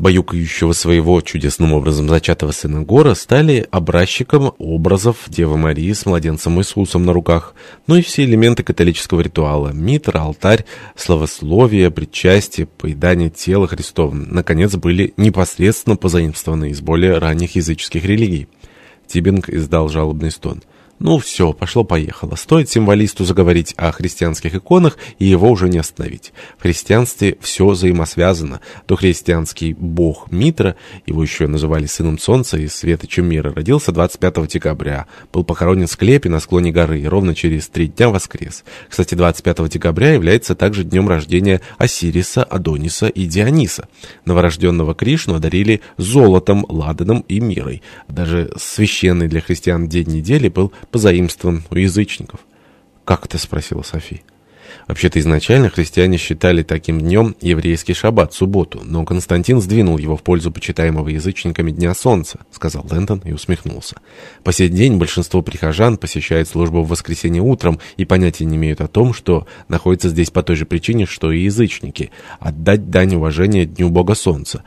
баюкающего своего чудесным образом зачатого сына Гора, стали образчиком образов Девы Марии с младенцем Иисусом на руках, но и все элементы католического ритуала – митра, алтарь, словословие, причастие, поедание тела Христова – наконец, были непосредственно позаимствованы из более ранних языческих религий. Тибинг издал жалобный стон – ну все, пошло-поехало. Стоит символисту заговорить о христианских иконах, и его уже не остановить. В христианстве все взаимосвязано. То христианский бог Митра, его еще называли сыном солнца и светочем мира, родился 25 декабря. Был похоронен в склепе на склоне горы и ровно через три дня воскрес. Кстати, 25 декабря является также днем рождения Осириса, Адониса и Диониса. Новорожденного Кришну одарили золотом, ладаном и мирой. Даже священный для христиан день недели был позаимствован у язычников. «Как это?» — спросила София. Вообще-то изначально христиане считали таким днем еврейский шаббат, субботу, но Константин сдвинул его в пользу почитаемого язычниками Дня Солнца, сказал Лэндон и усмехнулся. По сей день большинство прихожан посещает службу в воскресенье утром и понятия не имеют о том, что находятся здесь по той же причине, что и язычники – отдать дань уважения Дню Бога Солнца.